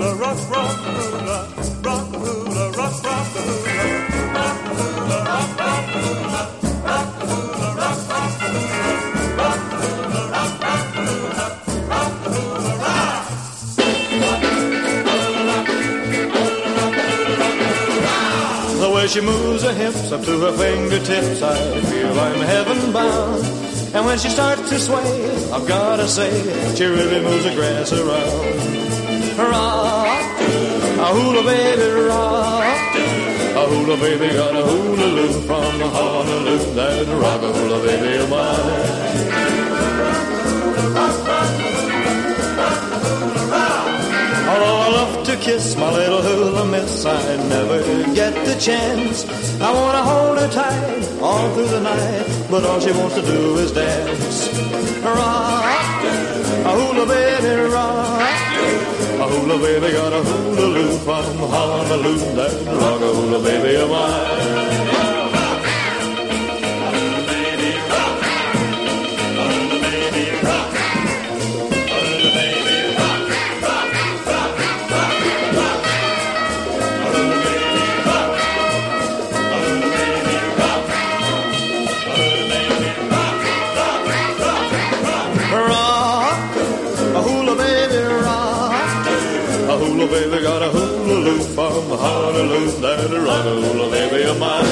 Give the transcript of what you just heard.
hula, rock, rock the hula, rock hula, rock, rock hula. The way she moves her hips up to her fingertips, I feel I'm heaven bound. And when she starts to sway, I've gotta say, she really moves the grass around. Rock, a hula baby, rock. A hula baby got a hula loop from Honolulu. That rock a hula baby of mine. Although I love to kiss my little hula miss, I never get the chance. I wanna hold her tight all through the night, but all she wants to do is dance. Rock, hula baby got a hula loop from Honolulu. That rock a hula baby of mine. Baby got a hula loop from Honolulu. Rock a hula baby of mine.